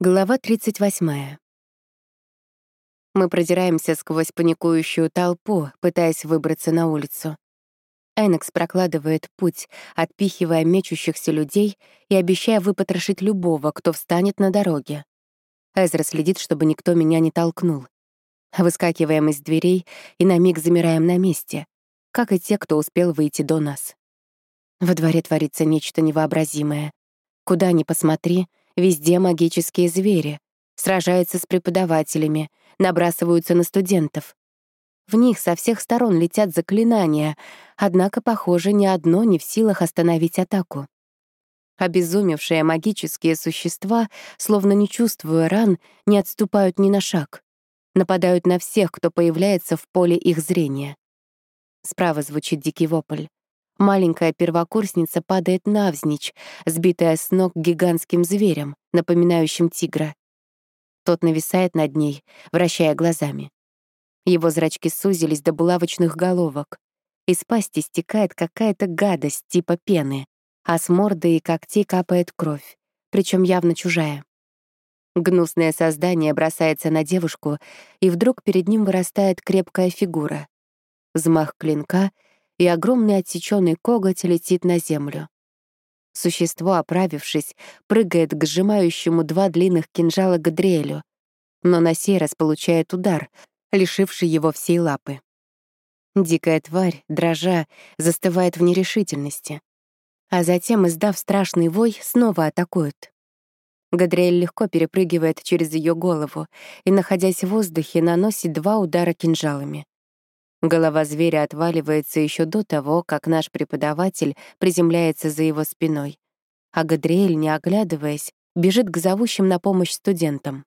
Глава 38. Мы продираемся сквозь паникующую толпу, пытаясь выбраться на улицу. Энекс прокладывает путь, отпихивая мечущихся людей и обещая выпотрошить любого, кто встанет на дороге. Эзра следит, чтобы никто меня не толкнул. Выскакиваем из дверей и на миг замираем на месте, как и те, кто успел выйти до нас. Во дворе творится нечто невообразимое. Куда ни посмотри — Везде магические звери. Сражаются с преподавателями, набрасываются на студентов. В них со всех сторон летят заклинания, однако, похоже, ни одно не в силах остановить атаку. Обезумевшие магические существа, словно не чувствуя ран, не отступают ни на шаг. Нападают на всех, кто появляется в поле их зрения. Справа звучит дикий вопль. Маленькая первокурсница падает навзничь, сбитая с ног гигантским зверем, напоминающим тигра. Тот нависает над ней, вращая глазами. Его зрачки сузились до булавочных головок. Из пасти стекает какая-то гадость типа пены, а с морды и когтей капает кровь, причем явно чужая. Гнусное создание бросается на девушку, и вдруг перед ним вырастает крепкая фигура. Взмах клинка — и огромный отсеченный коготь летит на землю. Существо, оправившись, прыгает к сжимающему два длинных кинжала Гадриэлю, но на сей раз получает удар, лишивший его всей лапы. Дикая тварь, дрожа, застывает в нерешительности, а затем, издав страшный вой, снова атакует. Гадриэль легко перепрыгивает через ее голову и, находясь в воздухе, наносит два удара кинжалами. Голова зверя отваливается еще до того, как наш преподаватель приземляется за его спиной. А Гадриэль, не оглядываясь, бежит к зовущим на помощь студентам.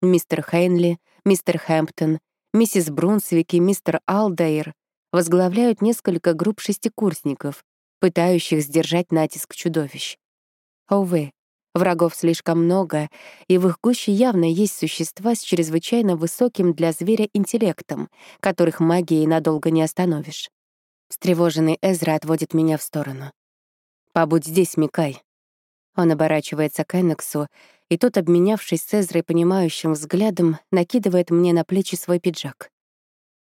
Мистер Хейнли, мистер Хэмптон, миссис Брунсвик и мистер Алдайр возглавляют несколько групп шестикурсников, пытающих сдержать натиск чудовищ. Увы, Врагов слишком много, и в их гуще явно есть существа с чрезвычайно высоким для зверя интеллектом, которых магией надолго не остановишь. Встревоженный Эзра отводит меня в сторону. «Побудь здесь, Микай». Он оборачивается к Эннексу, и тот, обменявшись с Эзрой понимающим взглядом, накидывает мне на плечи свой пиджак.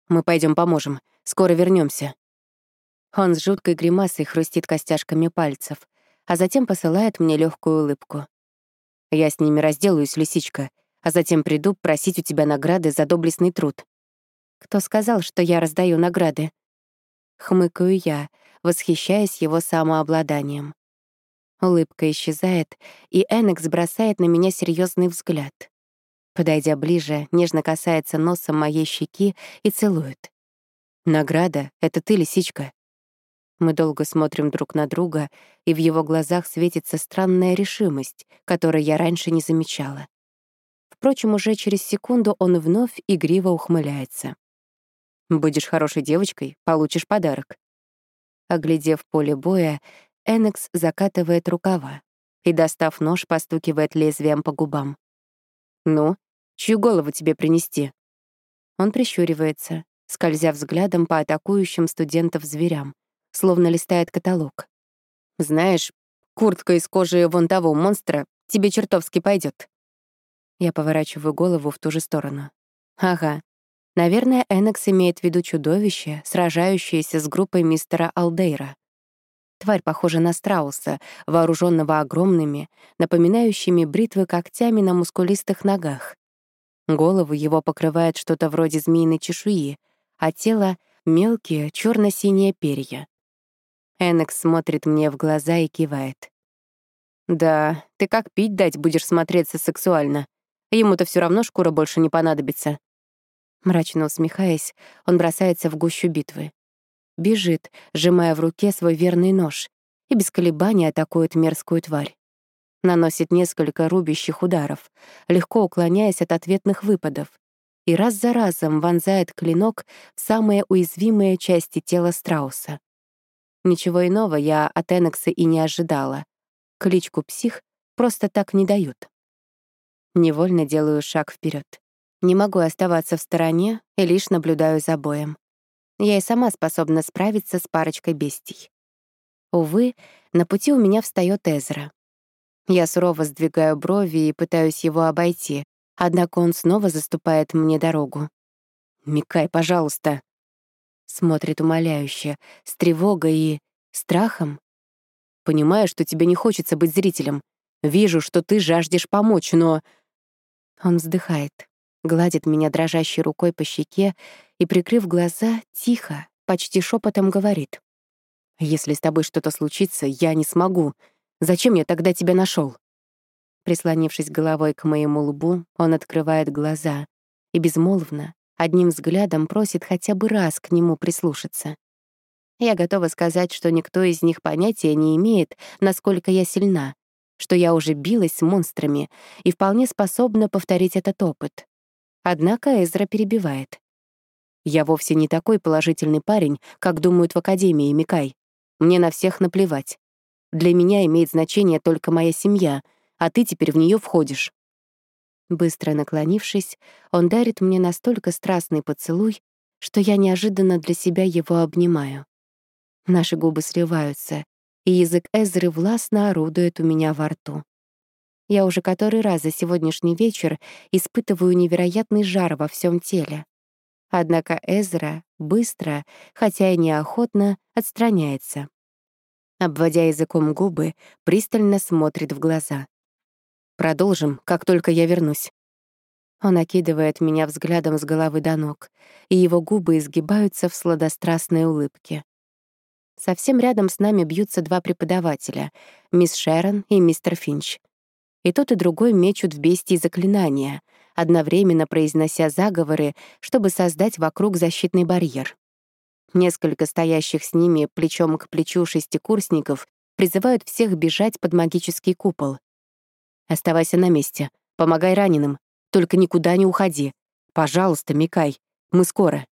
«Мы пойдем поможем. Скоро вернемся. Он с жуткой гримасой хрустит костяшками пальцев, а затем посылает мне легкую улыбку. «Я с ними разделаюсь, лисичка, а затем приду просить у тебя награды за доблестный труд». «Кто сказал, что я раздаю награды?» Хмыкаю я, восхищаясь его самообладанием. Улыбка исчезает, и Энекс бросает на меня серьезный взгляд. Подойдя ближе, нежно касается носом моей щеки и целует. «Награда — это ты, лисичка. Мы долго смотрим друг на друга, и в его глазах светится странная решимость, которой я раньше не замечала. Впрочем, уже через секунду он вновь игриво ухмыляется. «Будешь хорошей девочкой, получишь подарок». Оглядев поле боя, Энекс закатывает рукава и, достав нож, постукивает лезвием по губам. «Ну, чью голову тебе принести?» Он прищуривается, скользя взглядом по атакующим студентов зверям словно листает каталог. «Знаешь, куртка из кожи вон того монстра тебе чертовски пойдет. Я поворачиваю голову в ту же сторону. Ага. Наверное, Энекс имеет в виду чудовище, сражающееся с группой мистера Алдейра. Тварь похожа на страуса, вооруженного огромными, напоминающими бритвы когтями на мускулистых ногах. Голову его покрывает что-то вроде змеиной чешуи, а тело — мелкие черно синие перья. Энекс смотрит мне в глаза и кивает. «Да, ты как пить дать будешь смотреться сексуально. Ему-то все равно шкура больше не понадобится». Мрачно усмехаясь, он бросается в гущу битвы. Бежит, сжимая в руке свой верный нож, и без колебаний атакует мерзкую тварь. Наносит несколько рубящих ударов, легко уклоняясь от ответных выпадов, и раз за разом вонзает клинок в самые уязвимые части тела страуса. Ничего иного я от Энекса и не ожидала. Кличку «псих» просто так не дают. Невольно делаю шаг вперед. Не могу оставаться в стороне и лишь наблюдаю за боем. Я и сама способна справиться с парочкой бестий. Увы, на пути у меня встает Эзра. Я сурово сдвигаю брови и пытаюсь его обойти, однако он снова заступает мне дорогу. «Микай, пожалуйста!» Смотрит умоляюще, с тревогой и страхом. «Понимаю, что тебе не хочется быть зрителем. Вижу, что ты жаждешь помочь, но...» Он вздыхает, гладит меня дрожащей рукой по щеке и, прикрыв глаза, тихо, почти шепотом говорит. «Если с тобой что-то случится, я не смогу. Зачем я тогда тебя нашел? Прислонившись головой к моему лбу, он открывает глаза и безмолвно, одним взглядом просит хотя бы раз к нему прислушаться. Я готова сказать, что никто из них понятия не имеет, насколько я сильна, что я уже билась с монстрами и вполне способна повторить этот опыт. Однако Эзра перебивает. «Я вовсе не такой положительный парень, как думают в Академии, Микай. Мне на всех наплевать. Для меня имеет значение только моя семья, а ты теперь в нее входишь». Быстро наклонившись, он дарит мне настолько страстный поцелуй, что я неожиданно для себя его обнимаю. Наши губы сливаются, и язык Эзры властно орудует у меня во рту. Я уже который раз за сегодняшний вечер испытываю невероятный жар во всем теле. Однако Эзра быстро, хотя и неохотно, отстраняется. Обводя языком губы, пристально смотрит в глаза. «Продолжим, как только я вернусь». Он окидывает меня взглядом с головы до ног, и его губы изгибаются в сладострастной улыбке. Совсем рядом с нами бьются два преподавателя — мисс Шерон и мистер Финч. И тот и другой мечут в бестии заклинания, одновременно произнося заговоры, чтобы создать вокруг защитный барьер. Несколько стоящих с ними плечом к плечу шестикурсников призывают всех бежать под магический купол. «Оставайся на месте, помогай раненым, только никуда не уходи. Пожалуйста, Микай, мы скоро».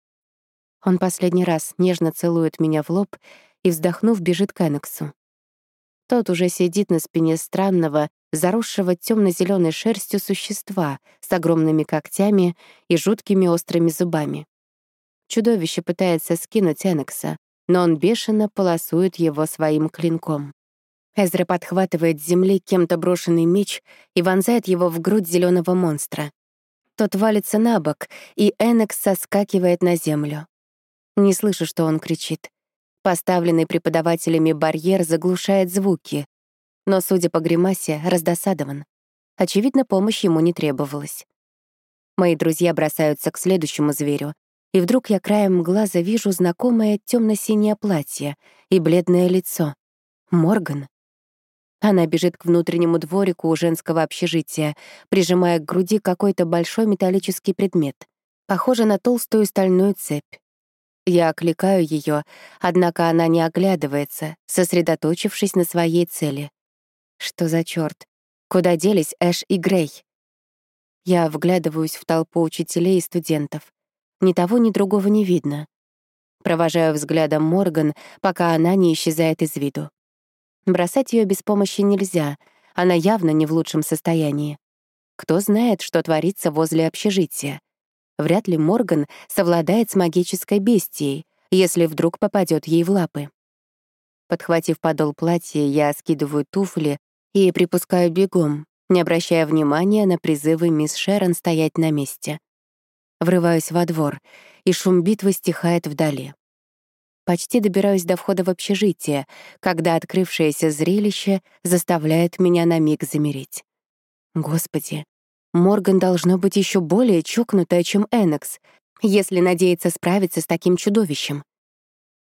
Он последний раз нежно целует меня в лоб и, вздохнув, бежит к Эннексу. Тот уже сидит на спине странного, заросшего темно зеленой шерстью существа с огромными когтями и жуткими острыми зубами. Чудовище пытается скинуть Эннекса, но он бешено полосует его своим клинком. Эзра подхватывает с земли кем-то брошенный меч и вонзает его в грудь зеленого монстра. Тот валится на бок, и Эннекс соскакивает на землю. Не слышу, что он кричит. Поставленный преподавателями барьер заглушает звуки, но, судя по гримасе, раздосадован. Очевидно, помощь ему не требовалась. Мои друзья бросаются к следующему зверю, и вдруг я краем глаза вижу знакомое темно синее платье и бледное лицо. Морган. Она бежит к внутреннему дворику у женского общежития, прижимая к груди какой-то большой металлический предмет, похожий на толстую стальную цепь. Я окликаю ее, однако она не оглядывается, сосредоточившись на своей цели. Что за черт? Куда делись Эш и Грей? Я вглядываюсь в толпу учителей и студентов. Ни того, ни другого не видно. Провожаю взглядом Морган, пока она не исчезает из виду. Бросать ее без помощи нельзя, она явно не в лучшем состоянии. Кто знает, что творится возле общежития? Вряд ли Морган совладает с магической бестией, если вдруг попадет ей в лапы. Подхватив подол платья, я скидываю туфли и припускаю бегом, не обращая внимания на призывы мисс Шерон стоять на месте. Врываюсь во двор, и шум битвы стихает вдали. Почти добираюсь до входа в общежитие, когда открывшееся зрелище заставляет меня на миг замереть. Господи, Морган должно быть еще более чокнутая, чем Энекс, если надеется справиться с таким чудовищем.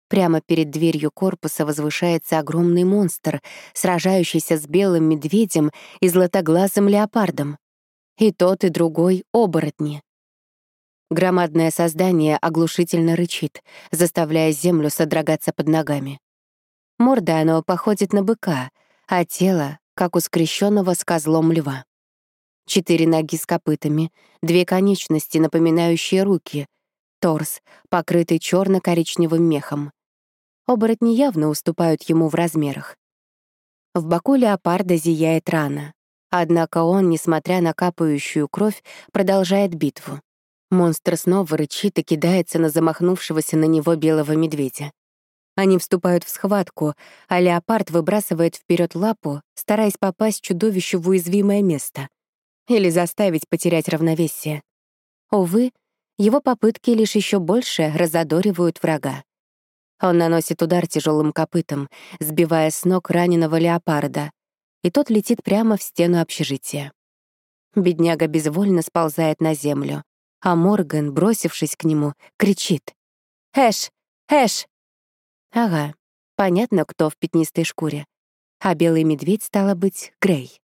Прямо перед дверью корпуса возвышается огромный монстр, сражающийся с белым медведем и златоглазым леопардом. И тот, и другой — оборотни. Громадное создание оглушительно рычит, заставляя землю содрогаться под ногами. Морда оно походит на быка, а тело — как у скрещенного с козлом льва. Четыре ноги с копытами, две конечности, напоминающие руки, торс, покрытый черно коричневым мехом. Оборотни явно уступают ему в размерах. В боку леопарда зияет рана, однако он, несмотря на капающую кровь, продолжает битву. Монстр снова рычит и кидается на замахнувшегося на него белого медведя. Они вступают в схватку, а леопард выбрасывает вперед лапу, стараясь попасть чудовищу в уязвимое место или заставить потерять равновесие. Увы, его попытки лишь еще больше разодоривают врага. Он наносит удар тяжелым копытом, сбивая с ног раненого леопарда, и тот летит прямо в стену общежития. Бедняга безвольно сползает на землю, а Морган, бросившись к нему, кричит. «Эш! Эш!» Ага, понятно, кто в пятнистой шкуре. А белый медведь, стало быть, Грей.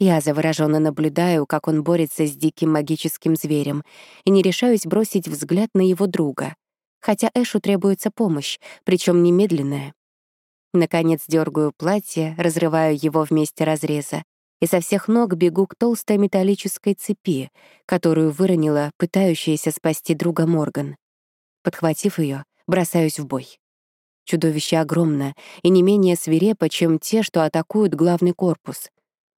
Я завороженно наблюдаю, как он борется с диким магическим зверем, и не решаюсь бросить взгляд на его друга, хотя Эшу требуется помощь, причем немедленная. Наконец дергаю платье, разрываю его вместе разреза, и со всех ног бегу к толстой металлической цепи, которую выронила пытающаяся спасти друга Морган. Подхватив ее, бросаюсь в бой. Чудовище огромное и не менее свирепо, чем те, что атакуют главный корпус.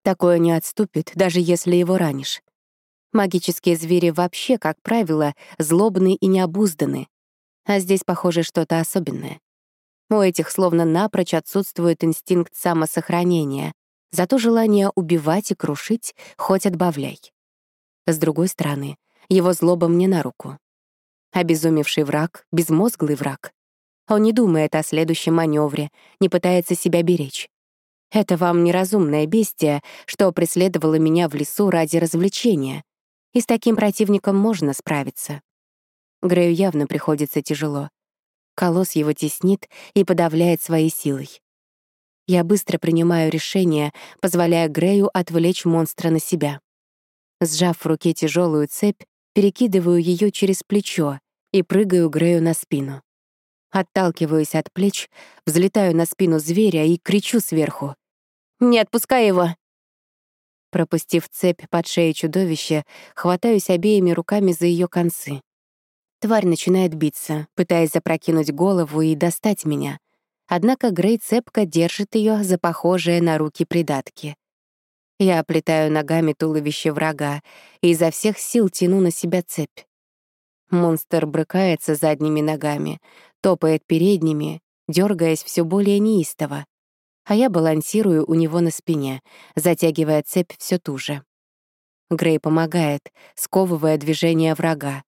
Такое не отступит, даже если его ранишь. Магические звери вообще, как правило, злобны и необузданы. А здесь, похоже, что-то особенное. У этих словно напрочь отсутствует инстинкт самосохранения, зато желание убивать и крушить хоть отбавляй. С другой стороны, его злоба мне на руку. Обезумевший враг, безмозглый враг. Он не думает о следующем маневре, не пытается себя беречь. Это вам неразумное бестие, что преследовало меня в лесу ради развлечения. И с таким противником можно справиться. Грею явно приходится тяжело. Колосс его теснит и подавляет своей силой. Я быстро принимаю решение, позволяя Грею отвлечь монстра на себя. Сжав в руке тяжелую цепь, перекидываю ее через плечо и прыгаю Грею на спину. Отталкиваюсь от плеч, взлетаю на спину зверя и кричу сверху. Не отпускай его!» Пропустив цепь под шею чудовища, хватаюсь обеими руками за ее концы. Тварь начинает биться, пытаясь запрокинуть голову и достать меня. Однако Грей цепко держит ее за похожие на руки придатки. Я оплетаю ногами туловище врага и изо всех сил тяну на себя цепь. Монстр брыкается задними ногами, топает передними, дергаясь все более неистово а я балансирую у него на спине, затягивая цепь все туже. Грей помогает, сковывая движение врага,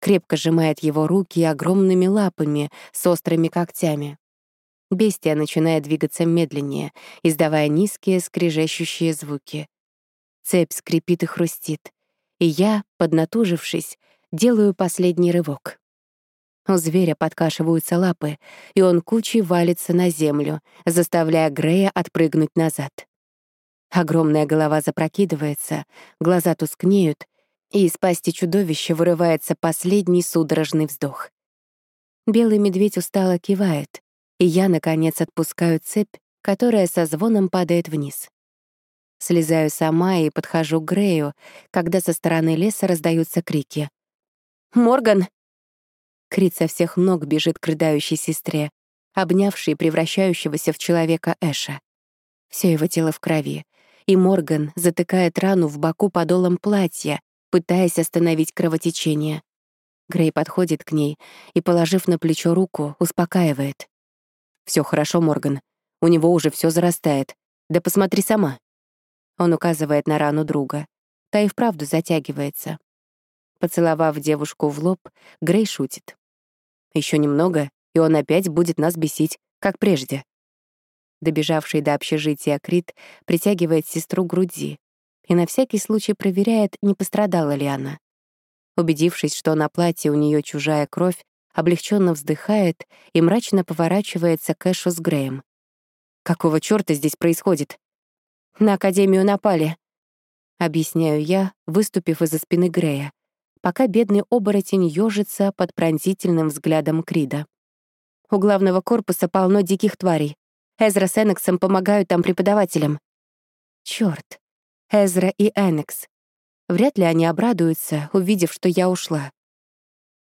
крепко сжимает его руки огромными лапами с острыми когтями. Бестия начинает двигаться медленнее, издавая низкие скрежещущие звуки. Цепь скрипит и хрустит, и я, поднатужившись, делаю последний рывок. У зверя подкашиваются лапы, и он кучей валится на землю, заставляя Грея отпрыгнуть назад. Огромная голова запрокидывается, глаза тускнеют, и из пасти чудовища вырывается последний судорожный вздох. Белый медведь устало кивает, и я, наконец, отпускаю цепь, которая со звоном падает вниз. Слезаю сама и подхожу к Грею, когда со стороны леса раздаются крики. «Морган, Крит со всех ног бежит к рыдающей сестре, обнявшей превращающегося в человека Эша. Все его тело в крови, и Морган затыкает рану в боку подолом платья, пытаясь остановить кровотечение. Грей подходит к ней и, положив на плечо руку, успокаивает. Все хорошо, Морган. У него уже все зарастает. Да посмотри сама». Он указывает на рану друга. Та и вправду затягивается. Поцеловав девушку в лоб, Грей шутит. Еще немного, и он опять будет нас бесить, как прежде. Добежавший до общежития Крит притягивает сестру к груди и на всякий случай проверяет, не пострадала ли она. Убедившись, что на платье у нее чужая кровь, облегченно вздыхает и мрачно поворачивается к Эшу с Греем. «Какого чёрта здесь происходит?» «На Академию напали», — объясняю я, выступив из-за спины Грея пока бедный оборотень ёжится под пронзительным взглядом Крида. У главного корпуса полно диких тварей. Эзра с Энексом помогают там преподавателям. Чёрт, Эзра и Энекс. Вряд ли они обрадуются, увидев, что я ушла.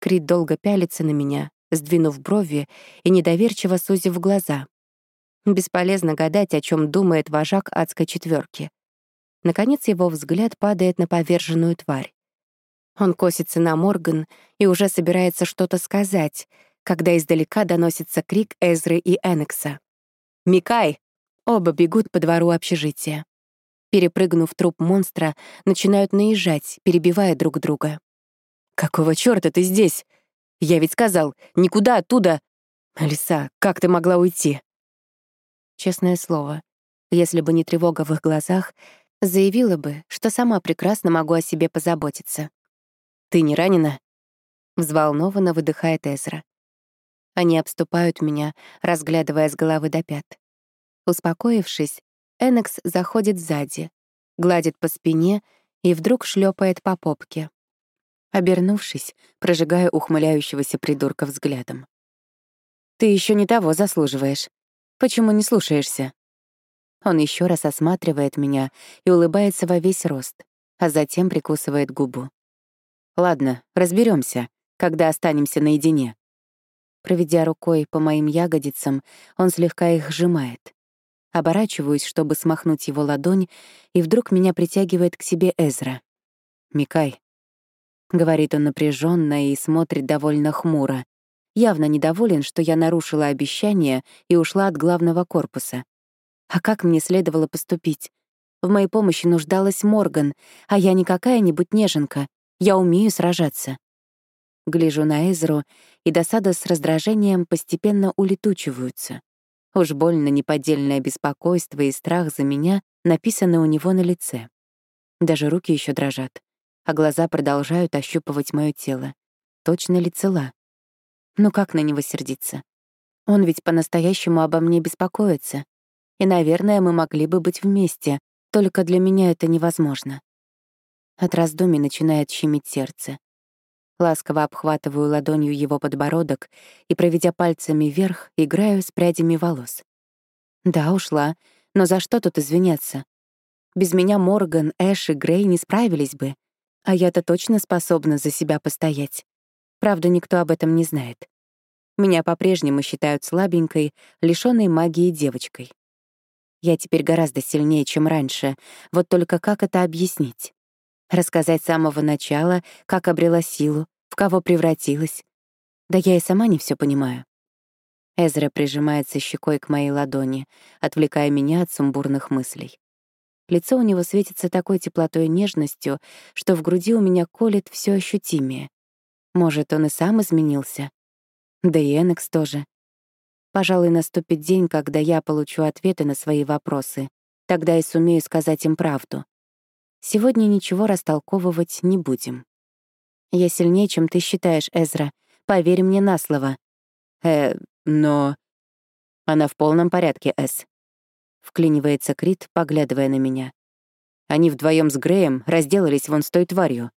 Крид долго пялится на меня, сдвинув брови и недоверчиво сузив глаза. Бесполезно гадать, о чем думает вожак адской четверки. Наконец его взгляд падает на поверженную тварь. Он косится на Морган и уже собирается что-то сказать, когда издалека доносится крик Эзры и Энекса. «Микай!» Оба бегут по двору общежития. Перепрыгнув труп монстра, начинают наезжать, перебивая друг друга. «Какого чёрта ты здесь? Я ведь сказал, никуда оттуда!» «Лиса, как ты могла уйти?» Честное слово, если бы не тревога в их глазах, заявила бы, что сама прекрасно могу о себе позаботиться. «Ты не ранена?» Взволнованно выдыхает Эзра. Они обступают меня, разглядывая с головы до пят. Успокоившись, Энекс заходит сзади, гладит по спине и вдруг шлепает по попке. Обернувшись, прожигая ухмыляющегося придурка взглядом. «Ты еще не того заслуживаешь. Почему не слушаешься?» Он еще раз осматривает меня и улыбается во весь рост, а затем прикусывает губу. «Ладно, разберемся, когда останемся наедине». Проведя рукой по моим ягодицам, он слегка их сжимает. Оборачиваюсь, чтобы смахнуть его ладонь, и вдруг меня притягивает к себе Эзра. «Микай», — говорит он напряженно и смотрит довольно хмуро, явно недоволен, что я нарушила обещание и ушла от главного корпуса. А как мне следовало поступить? В моей помощи нуждалась Морган, а я не какая-нибудь неженка. Я умею сражаться. Гляжу на Эзру, и досада с раздражением постепенно улетучиваются. Уж больно неподдельное беспокойство и страх за меня написаны у него на лице. Даже руки еще дрожат, а глаза продолжают ощупывать мое тело. Точно ли цела? Ну как на него сердиться? Он ведь по-настоящему обо мне беспокоится. И, наверное, мы могли бы быть вместе, только для меня это невозможно. От раздумий начинает щемить сердце. Ласково обхватываю ладонью его подбородок и, проведя пальцами вверх, играю с прядями волос. Да, ушла, но за что тут извиняться? Без меня Морган, Эш и Грей не справились бы, а я-то точно способна за себя постоять. Правда, никто об этом не знает. Меня по-прежнему считают слабенькой, лишённой магии девочкой. Я теперь гораздо сильнее, чем раньше, вот только как это объяснить? Рассказать с самого начала, как обрела силу, в кого превратилась. Да я и сама не все понимаю. Эзра прижимается щекой к моей ладони, отвлекая меня от сумбурных мыслей. Лицо у него светится такой теплотой и нежностью, что в груди у меня колет все ощутимее. Может, он и сам изменился? Да и Энекс тоже. Пожалуй, наступит день, когда я получу ответы на свои вопросы. Тогда и сумею сказать им правду. Сегодня ничего растолковывать не будем. Я сильнее, чем ты считаешь, Эзра. Поверь мне на слово. Э, но... Она в полном порядке, Эс. Вклинивается Крит, поглядывая на меня. Они вдвоем с Греем разделались вон с той тварью.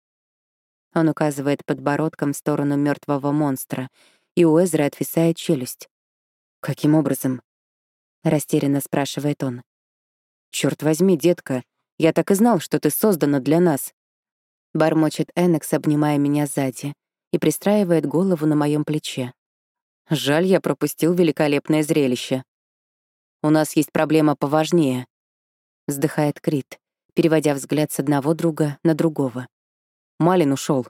Он указывает подбородком в сторону мертвого монстра, и у Эзры отвисает челюсть. «Каким образом?» — растерянно спрашивает он. «Чёрт возьми, детка, я так и знал, что ты создана для нас. Бормочет Энекс, обнимая меня сзади, и пристраивает голову на моем плече. Жаль, я пропустил великолепное зрелище. У нас есть проблема поважнее. Вздыхает Крит, переводя взгляд с одного друга на другого. Малин ушел.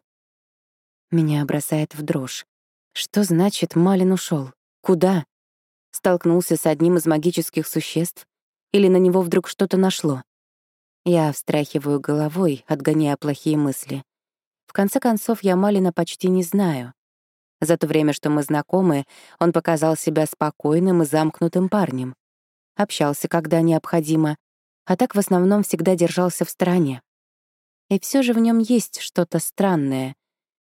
Меня бросает в дрожь. Что значит «Малин ушел? Куда? Столкнулся с одним из магических существ? Или на него вдруг что-то нашло? Я встряхиваю головой, отгоняя плохие мысли. В конце концов, я Малина почти не знаю. За то время, что мы знакомы, он показал себя спокойным и замкнутым парнем. Общался, когда необходимо, а так в основном всегда держался в стороне. И все же в нем есть что-то странное.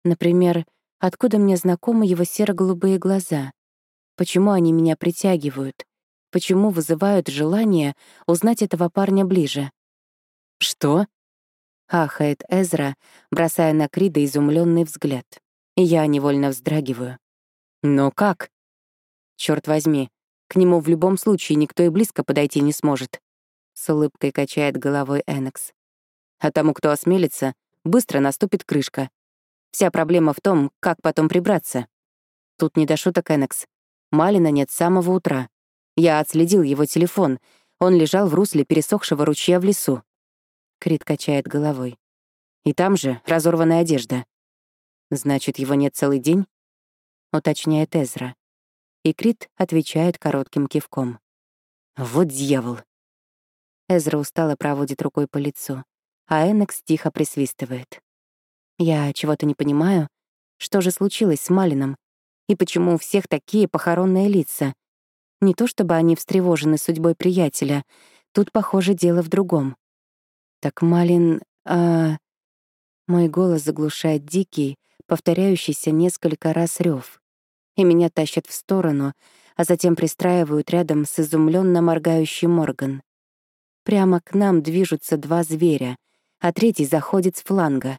Например, откуда мне знакомы его серо-голубые глаза? Почему они меня притягивают? Почему вызывают желание узнать этого парня ближе? «Что?» — ахает Эзра, бросая на Крида изумленный взгляд. Я невольно вздрагиваю. «Но как?» Черт возьми, к нему в любом случае никто и близко подойти не сможет», — с улыбкой качает головой Энекс. «А тому, кто осмелится, быстро наступит крышка. Вся проблема в том, как потом прибраться. Тут не до шуток, Энекс. Малина нет с самого утра. Я отследил его телефон. Он лежал в русле пересохшего ручья в лесу. Крит качает головой. И там же разорванная одежда. Значит, его нет целый день? уточняет Эзра. И Крит отвечает коротким кивком. «Вот дьявол!» Эзра устало проводит рукой по лицу, а Энекс тихо присвистывает. «Я чего-то не понимаю. Что же случилось с Малином? И почему у всех такие похоронные лица? Не то чтобы они встревожены судьбой приятеля, тут, похоже, дело в другом. Так Малин... А... Мой голос заглушает дикий, повторяющийся несколько раз рев, и меня тащат в сторону, а затем пристраивают рядом с изумленно моргающей Морган. Прямо к нам движутся два зверя, а третий заходит с фланга.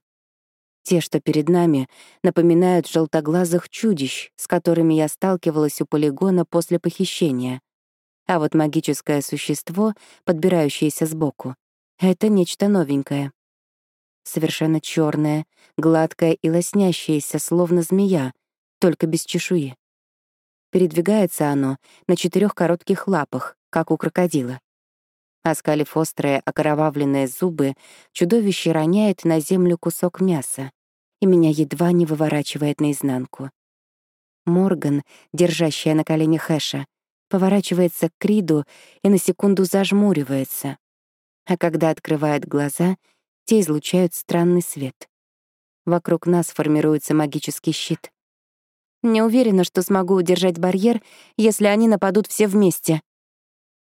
Те, что перед нами, напоминают желтоглазых чудищ, с которыми я сталкивалась у полигона после похищения. А вот магическое существо, подбирающееся сбоку, — это нечто новенькое. Совершенно черное, гладкое и лоснящееся, словно змея, только без чешуи. Передвигается оно на четырех коротких лапах, как у крокодила. Оскалив острые, окровавленные зубы, чудовище роняет на землю кусок мяса, и меня едва не выворачивает наизнанку. Морган, держащая на коленях Хэша, поворачивается к Криду и на секунду зажмуривается. А когда открывает глаза, те излучают странный свет. Вокруг нас формируется магический щит. Не уверена, что смогу удержать барьер, если они нападут все вместе.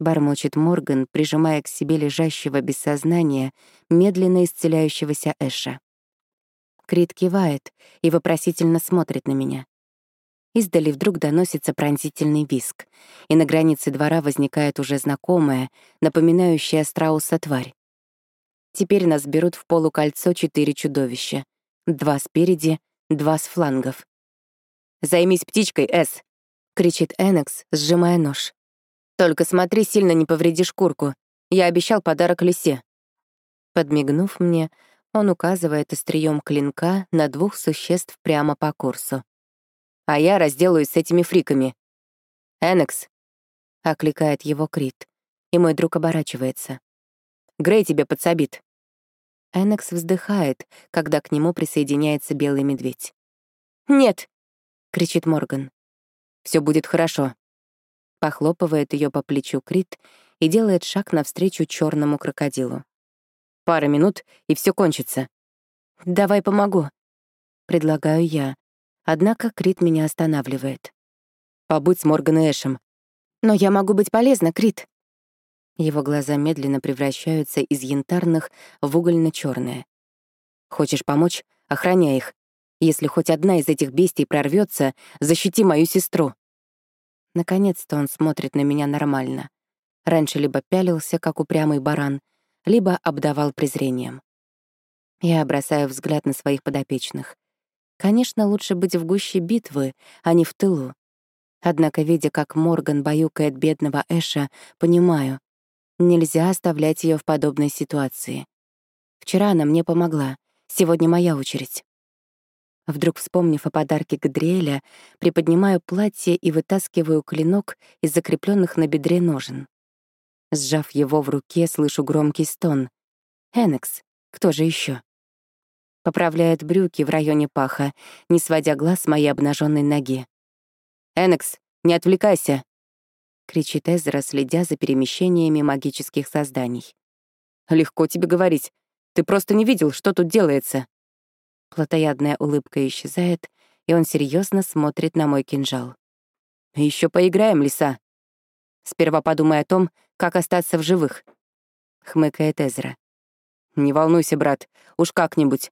Бормочет Морган, прижимая к себе лежащего без сознания, медленно исцеляющегося Эша. Крит кивает и вопросительно смотрит на меня. Издали вдруг доносится пронзительный виск, и на границе двора возникает уже знакомая, напоминающая страуса тварь. Теперь нас берут в полукольцо четыре чудовища. Два спереди, два с флангов. «Займись птичкой, Эс!» — кричит Энекс, сжимая нож. «Только смотри, сильно не повреди шкурку. Я обещал подарок лисе». Подмигнув мне, он указывает острием клинка на двух существ прямо по курсу. «А я разделаюсь с этими фриками». «Энекс!» — окликает его Крит, и мой друг оборачивается. «Грей тебе подсобит». Энекс вздыхает, когда к нему присоединяется белый медведь. «Нет!» — кричит Морган. Все будет хорошо». Похлопывает ее по плечу Крит и делает шаг навстречу черному крокодилу. «Пара минут, и все кончится». «Давай помогу», — предлагаю я. Однако Крит меня останавливает. «Побудь с Морган и Эшем». «Но я могу быть полезна, Крит», его глаза медленно превращаются из янтарных в угольно черные «Хочешь помочь? Охраняй их. Если хоть одна из этих бестий прорвется, защити мою сестру». Наконец-то он смотрит на меня нормально. Раньше либо пялился, как упрямый баран, либо обдавал презрением. Я бросаю взгляд на своих подопечных. Конечно, лучше быть в гуще битвы, а не в тылу. Однако, видя, как Морган баюкает бедного Эша, понимаю, Нельзя оставлять ее в подобной ситуации. Вчера она мне помогла, сегодня моя очередь. Вдруг, вспомнив о подарке Гадриэля, приподнимаю платье и вытаскиваю клинок из закрепленных на бедре ножен. Сжав его в руке, слышу громкий стон. «Энекс, кто же еще? Поправляет брюки в районе паха, не сводя глаз с моей обнаженной ноги. «Энекс, не отвлекайся!» — кричит Эзра, следя за перемещениями магических созданий. «Легко тебе говорить. Ты просто не видел, что тут делается». Плотоядная улыбка исчезает, и он серьезно смотрит на мой кинжал. Еще поиграем, лиса. Сперва подумай о том, как остаться в живых», — хмыкает Эзра. «Не волнуйся, брат, уж как-нибудь.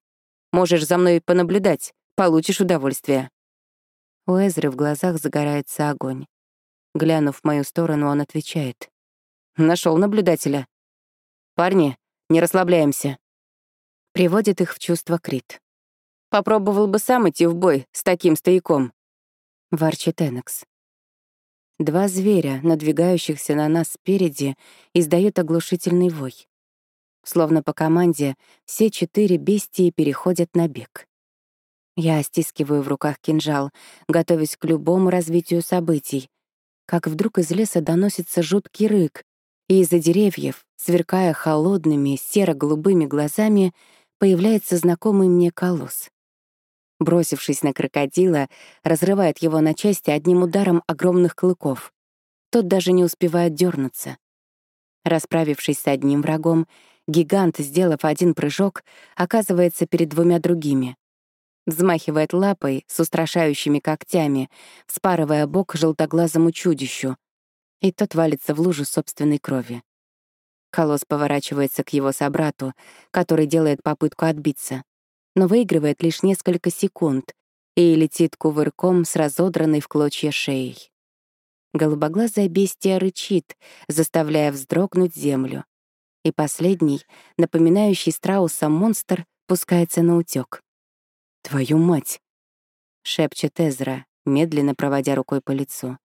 Можешь за мной понаблюдать, получишь удовольствие». У Эзры в глазах загорается огонь. Глянув в мою сторону, он отвечает. Нашел наблюдателя. Парни, не расслабляемся. Приводит их в чувство Крит. Попробовал бы сам идти в бой с таким стояком. Ворчит Энекс. Два зверя, надвигающихся на нас спереди, издают оглушительный вой. Словно по команде, все четыре бестии переходят на бег. Я стискиваю в руках кинжал, готовясь к любому развитию событий, как вдруг из леса доносится жуткий рык, и из-за деревьев, сверкая холодными серо-голубыми глазами, появляется знакомый мне колосс. Бросившись на крокодила, разрывает его на части одним ударом огромных клыков. Тот даже не успевает дернуться. Расправившись с одним врагом, гигант, сделав один прыжок, оказывается перед двумя другими. Взмахивает лапой с устрашающими когтями, вспарывая бок желтоглазому чудищу, и тот валится в лужу собственной крови. Колосс поворачивается к его собрату, который делает попытку отбиться, но выигрывает лишь несколько секунд и летит кувырком с разодранной в клочья шеей. Голубоглазая бестия рычит, заставляя вздрогнуть землю. И последний, напоминающий страуса монстр, пускается на утёк. «Твою мать!» — шепчет Эзра, медленно проводя рукой по лицу.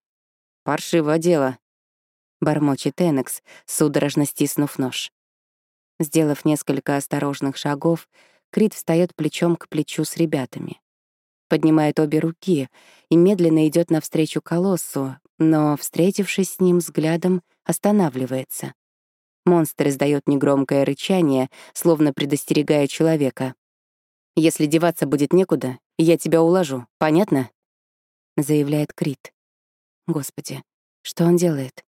«Паршиво дело», — бормочет Энекс, судорожно стиснув нож. Сделав несколько осторожных шагов, Крит встает плечом к плечу с ребятами. Поднимает обе руки и медленно идет навстречу колоссу, но, встретившись с ним взглядом, останавливается. Монстр издает негромкое рычание, словно предостерегая человека. «Если деваться будет некуда, я тебя уложу, понятно?» — заявляет Крит. Господи, что он делает?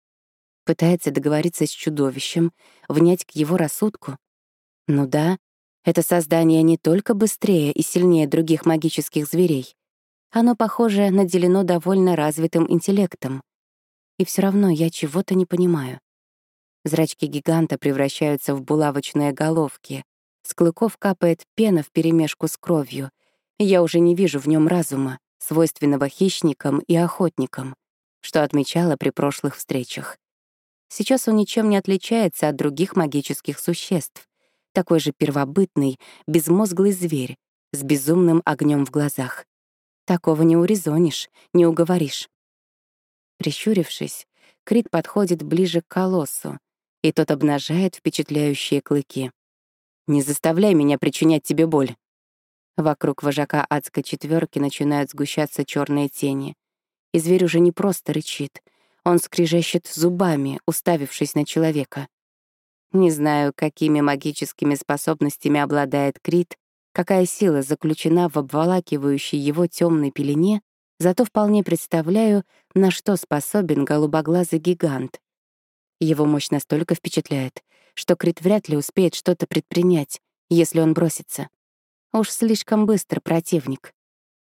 пытается договориться с чудовищем, внять к его рассудку. Ну да, это создание не только быстрее и сильнее других магических зверей. Оно, похоже, наделено довольно развитым интеллектом. И все равно я чего-то не понимаю. Зрачки гиганта превращаются в булавочные головки. С клыков капает пена вперемешку с кровью. Я уже не вижу в нем разума, свойственного хищникам и охотникам, что отмечала при прошлых встречах. Сейчас он ничем не отличается от других магических существ. Такой же первобытный, безмозглый зверь с безумным огнем в глазах. Такого не урезонишь, не уговоришь. Прищурившись, Крит подходит ближе к колоссу, и тот обнажает впечатляющие клыки. «Не заставляй меня причинять тебе боль». Вокруг вожака адской четверки начинают сгущаться черные тени, и зверь уже не просто рычит — он скрежещет зубами, уставившись на человека. Не знаю, какими магическими способностями обладает Крит, какая сила заключена в обволакивающей его темной пелене, зато вполне представляю, на что способен голубоглазый гигант. Его мощь настолько впечатляет, что Крит вряд ли успеет что-то предпринять, если он бросится. Уж слишком быстро противник.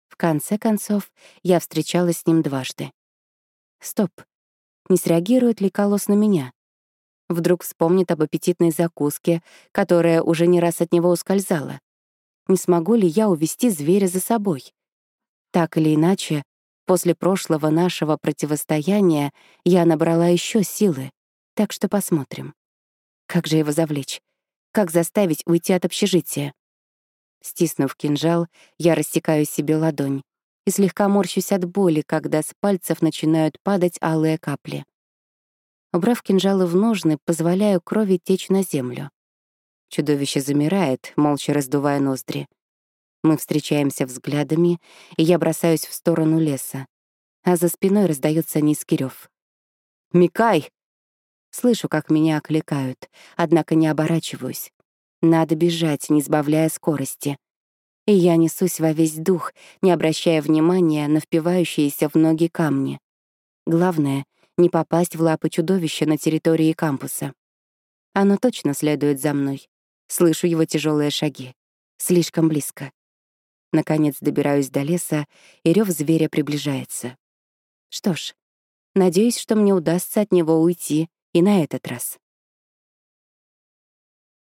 В конце концов, я встречалась с ним дважды. Стоп не среагирует ли Колос на меня. Вдруг вспомнит об аппетитной закуске, которая уже не раз от него ускользала. Не смогу ли я увести зверя за собой? Так или иначе, после прошлого нашего противостояния я набрала еще силы, так что посмотрим. Как же его завлечь? Как заставить уйти от общежития? Стиснув кинжал, я рассекаю себе ладонь и слегка морщусь от боли, когда с пальцев начинают падать алые капли. Убрав кинжалы в ножны, позволяю крови течь на землю. Чудовище замирает, молча раздувая ноздри. Мы встречаемся взглядами, и я бросаюсь в сторону леса. А за спиной раздается низкий рев. «Микай!» Слышу, как меня окликают, однако не оборачиваюсь. Надо бежать, не сбавляя скорости и я несусь во весь дух, не обращая внимания на впивающиеся в ноги камни. Главное — не попасть в лапы чудовища на территории кампуса. Оно точно следует за мной. Слышу его тяжелые шаги. Слишком близко. Наконец добираюсь до леса, и рев зверя приближается. Что ж, надеюсь, что мне удастся от него уйти и на этот раз.